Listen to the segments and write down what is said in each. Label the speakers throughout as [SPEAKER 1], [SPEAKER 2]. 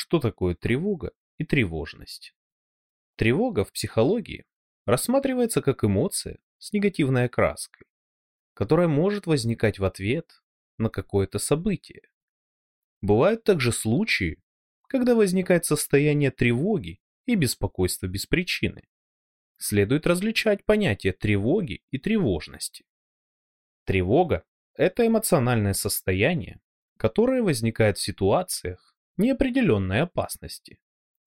[SPEAKER 1] что такое тревога и тревожность. Тревога в психологии рассматривается как эмоция с негативной окраской, которая может возникать в ответ на какое-то событие. Бывают также случаи, когда возникает состояние тревоги и беспокойства без причины. Следует различать понятия тревоги и тревожности. Тревога – это эмоциональное состояние, которое возникает в ситуациях неопределенной опасности.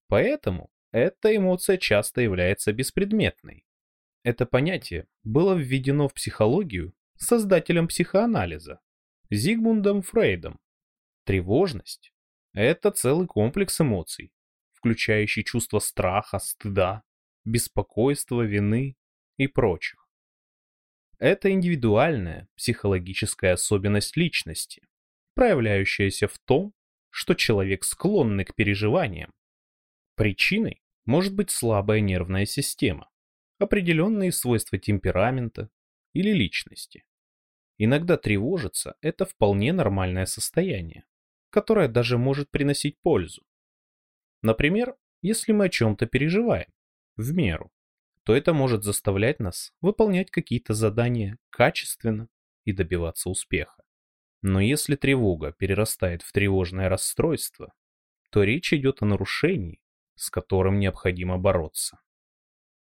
[SPEAKER 1] Поэтому эта эмоция часто является беспредметной. Это понятие было введено в психологию создателем психоанализа Зигмундом Фрейдом. Тревожность – это целый комплекс эмоций, включающий чувство страха, стыда, беспокойства, вины и прочих. Это индивидуальная психологическая особенность личности, проявляющаяся в том, что человек склонный к переживаниям. Причиной может быть слабая нервная система, определенные свойства темперамента или личности. Иногда тревожиться – это вполне нормальное состояние, которое даже может приносить пользу. Например, если мы о чем-то переживаем, в меру, то это может заставлять нас выполнять какие-то задания качественно и добиваться успеха. Но если тревога перерастает в тревожное расстройство, то речь идет о нарушении, с которым необходимо бороться.